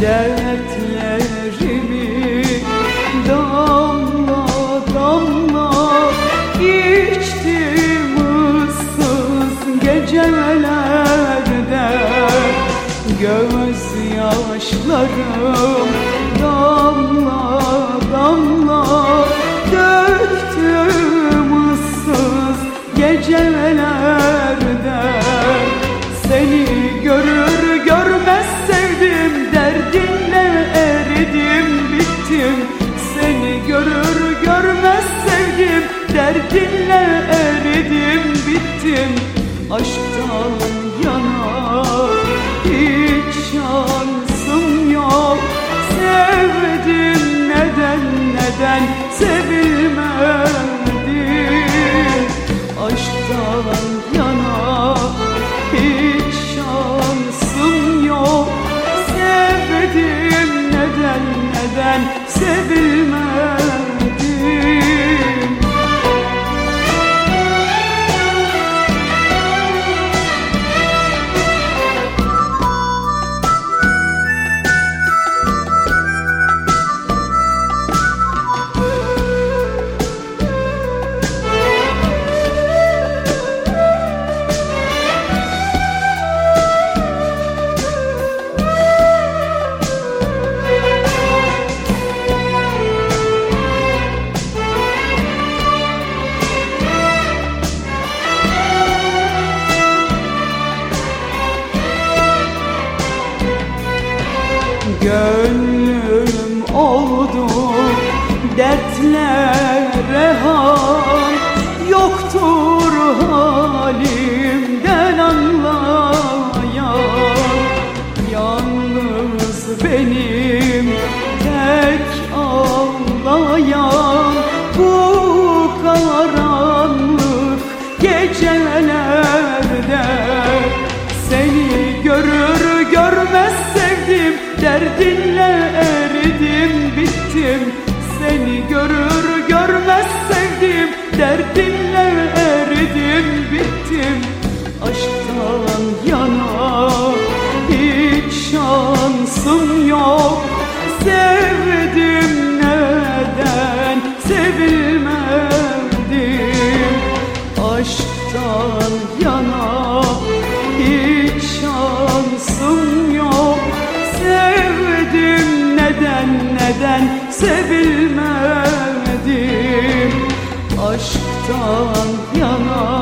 dertlerimi damla damla içtim ıssız gecelerde. Göz yaşlarım damla damla döktüm ıssız gecelerde. Derdinle eridim bittim Aşktan yana. Hiç şansım yok. Sevdim neden neden sevilmedim Aşktan yana. Hiç şansım yok. Sevdim neden neden sevilmedim Gönlüm oldu dertlere han Yoktur halimden anlayan. Yalnız benim tek ağlayan Bu karanlık gecelerde Seni görür Derdinle eridim bittim. Seni görür görmez sevdim. Derdinle eridim bittim. Aşktan yana hiç şansım yok neden sevilmedim. Aşktan yana